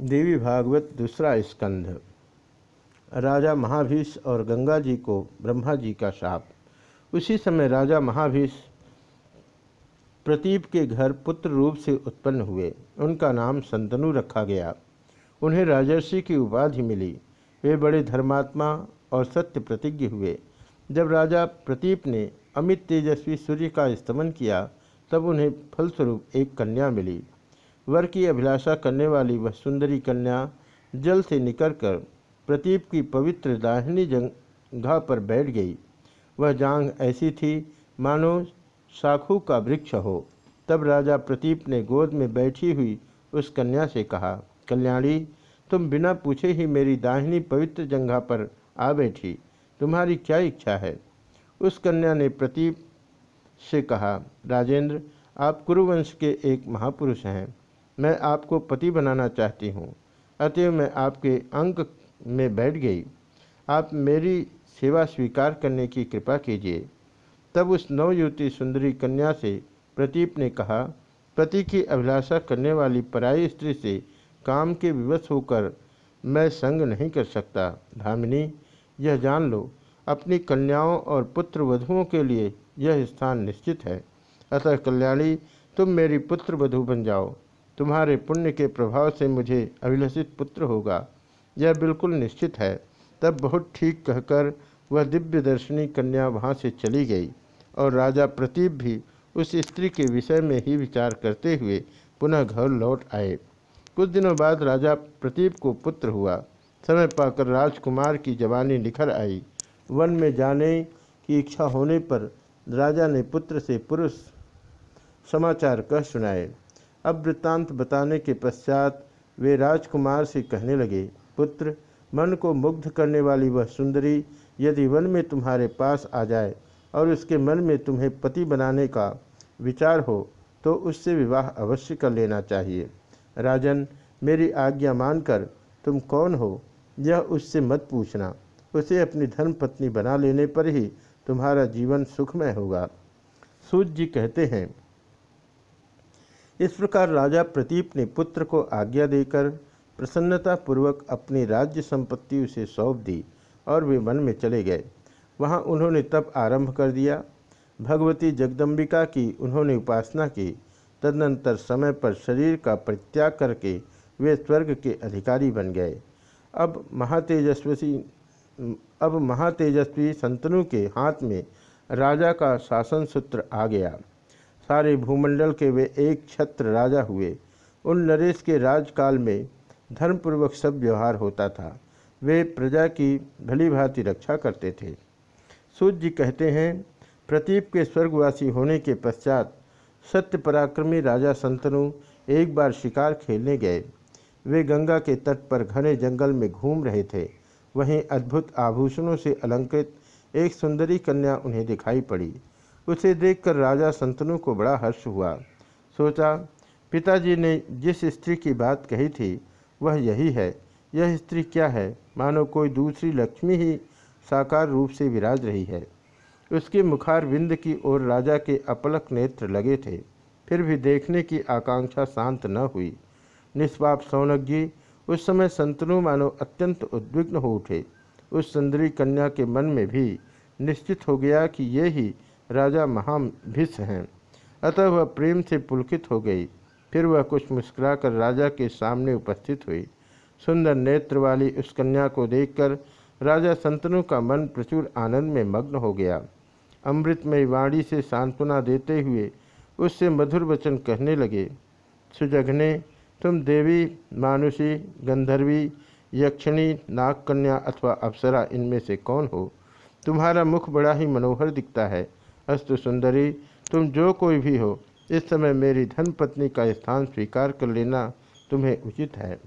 देवी भागवत दूसरा स्कंध। राजा महाभीष और गंगा जी को ब्रह्मा जी का शाप। उसी समय राजा महाभीष प्रतीप के घर पुत्र रूप से उत्पन्न हुए। उनका नाम संतनु रखा गया। उन्हें राजर्षि की उपाधि मिली। वे बड़े धर्मात्मा और सत्य प्रतिज्ञ हुए। जब राजा प्रतीप ने अमित तेजस्वी सूर्य का स्तमन किया, तब उन्हें फलस्वरूप एक कन्या मिली। वर की अभिलाषा करने वाली वह सुंदरी कन्या जल से निकलकर प्रतीप की पवित्र दाहिनी जंघा पर बैठ गई। वह जांग ऐसी थी, मानो साखू का वृक्ष हो। तब राजा प्रतीप ने गोद में बैठी हुई उस कन्या से कहा, कल्याणी, तुम बिना पूछे ही मेरी दाहिनी पवित्र जंघा पर आ बैठी। तुम्हारी क्या इच्छा है? उस कन्या ने प्रतीप से कहा, राजेंद्र, आप कुरुवंश के एक महापुरुष हैं। मैं आपको पति बनाना चाहती हूँ। अतएव मैं आपके अंक में बैठ गई। आप मेरी सेवा स्वीकार करने की कृपा कीजिए। तब उस नवयुवती सुंदरी कन्या से प्रतीप ने कहा, पति की अभिलाषा करने वाली पराई स्त्री से काम के विवश होकर मैं संग नहीं कर सकता। धामिनी, यह जान लो, अपनी कन्याओं और पुत्र वधुओं के लिए यह स्थान निश्चित है। अतः कल्याणी, तुम मेरी पुत्र वधु बन जाओ। तुम्हारे पुण्य के प्रभाव से मुझे अभिलषित पुत्र होगा। यह बिल्कुल निश्चित है। तब बहुत ठीक कहकर वह दिव्य दर्शनी कन्या वहाँ से चली गई और राजा प्रतीप भी उस स्त्री के विषय में ही विचार करते हुए पुनः घर लौट आए। कुछ दिनों बाद राजा प्रतीप को पुत्र हुआ। समय पाकर राजकुमार की जवानी निखर आई। वन में जाने की इच्छा होने पर राजा ने पुत्र से पुरुष समाचार कह सुनाए। अब वृत्तांत बताने के पश्चात वे राजकुमार से कहने लगे, पुत्र, मन को मुग्ध करने वाली वह सुंदरी यदि वन में तुम्हारे पास आ जाए और उसके मन में तुम्हें पति बनाने का विचार हो तो उससे विवाह अवश्य कर लेना चाहिए। राजन, मेरी आज्ञा मानकर तुम कौन हो, यह उससे मत पूछना। उसे अपनी धर्म पत्नी बना लेने पर ही तुम्हारा जीवन सुखमय होगा। सूर्य जी कहते हैं इस प्रकार राजा प्रतीप ने पुत्र को आज्ञा देकर प्रसन्नतापूर्वक अपनी राज्य संपत्ति उसे सौंप दी और वे वन में चले गए। वहाँ उन्होंने तप आरंभ कर दिया। भगवती जगदम्बिका की उन्होंने उपासना की। तदनंतर समय पर शरीर का परित्याग करके वे स्वर्ग के अधिकारी बन गए। अब महातेजस्वी अब महातेजस्वी संतनु के हाथ में राजा का शासन सूत्र आ गया। सारे भूमंडल के वे एक छत्र राजा हुए। उन नरेश के राजकाल में धर्मपूर्वक सब व्यवहार होता था। वे प्रजा की भली भांति रक्षा करते थे। सूर्य जी कहते हैं, प्रतीप के स्वर्गवासी होने के पश्चात सत्य पराक्रमी राजा संतनु एक बार शिकार खेलने गए। वे गंगा के तट पर घने जंगल में घूम रहे थे। वहीं अद्भुत आभूषणों से अलंकृत एक सुंदरी कन्या उन्हें दिखाई पड़ी। उसे देखकर राजा संतनु को बड़ा हर्ष हुआ। सोचा, पिताजी ने जिस स्त्री की बात कही थी, वह यही है। यह स्त्री क्या है? मानो कोई दूसरी लक्ष्मी ही साकार रूप से विराज रही है। उसके मुखार विंद की ओर राजा के अपलक नेत्र लगे थे। फिर भी देखने की आकांक्षा शांत न हुई। निष्पाप सौनक जी उस समय संतनु मानो अत्यंत उद्विग्न हो उठे। उस सुंदरी कन्या के मन में भी निश्चित हो गया कि ये ही राजा महाभिष हैं। अतः वह प्रेम से पुलकित हो गई। फिर वह कुछ मुस्कुराकर राजा के सामने उपस्थित हुई। सुंदर नेत्र वाली उस कन्या को देखकर राजा संतनु का मन प्रचुर आनंद में मग्न हो गया। अमृतमय वाणी से सांत्वना देते हुए उससे मधुर वचन कहने लगे, सुजघने, तुम देवी, मानुषी, गंधर्वी, यक्षिणी, नागकन्या अथवा अप्सरा इनमें से कौन हो? तुम्हारा मुख बड़ा ही मनोहर दिखता है। अस्तु सुंदरी, तुम जो कोई भी हो, इस समय मेरी धन पत्नी का स्थान स्वीकार कर लेना तुम्हें उचित है।